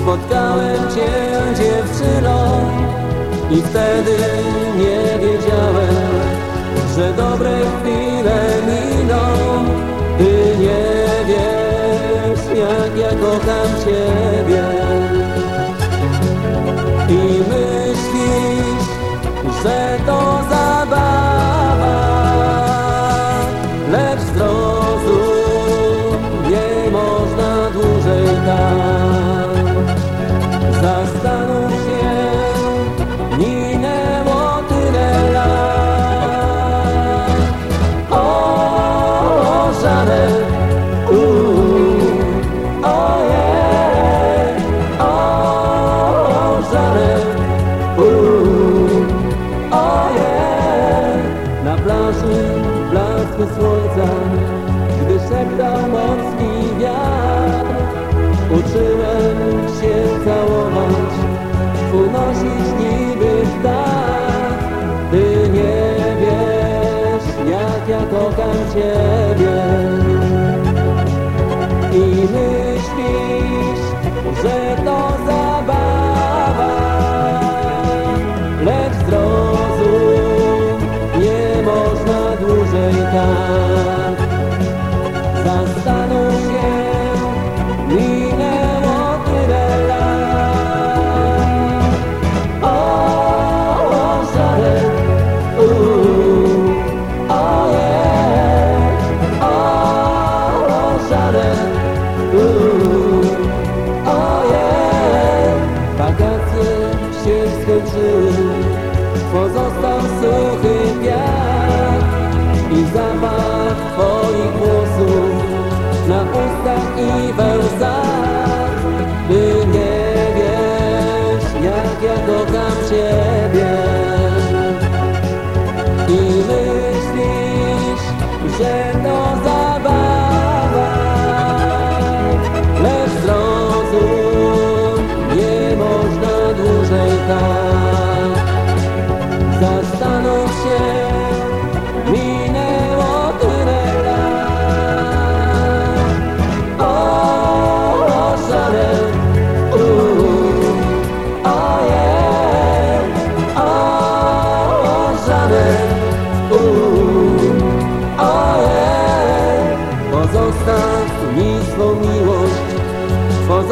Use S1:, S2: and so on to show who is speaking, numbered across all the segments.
S1: spotkałem Cię dziewczyno i wtedy nie wiedziałem, że dobre chwile miną. Ty nie wiesz, jak ja kocham Ciebie i myślisz, blasku słońca, gdy szeptał morski wiatr, uczyłem się całować, unosić niby dach. Ty nie wiesz, jak ja kocham Ciebie skończyły, pozostał suchy piach i zapach twoich włosów na ustach i we łzach. Ty nie wiesz, jak ja kocham Ciebie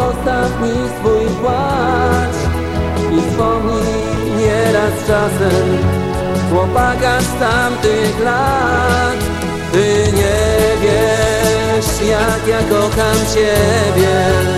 S1: pozostaw mi swój płacz i wspomnij nieraz czasem chłopaka z tamtych lat. Ty nie wiesz, jak ja kocham Ciebie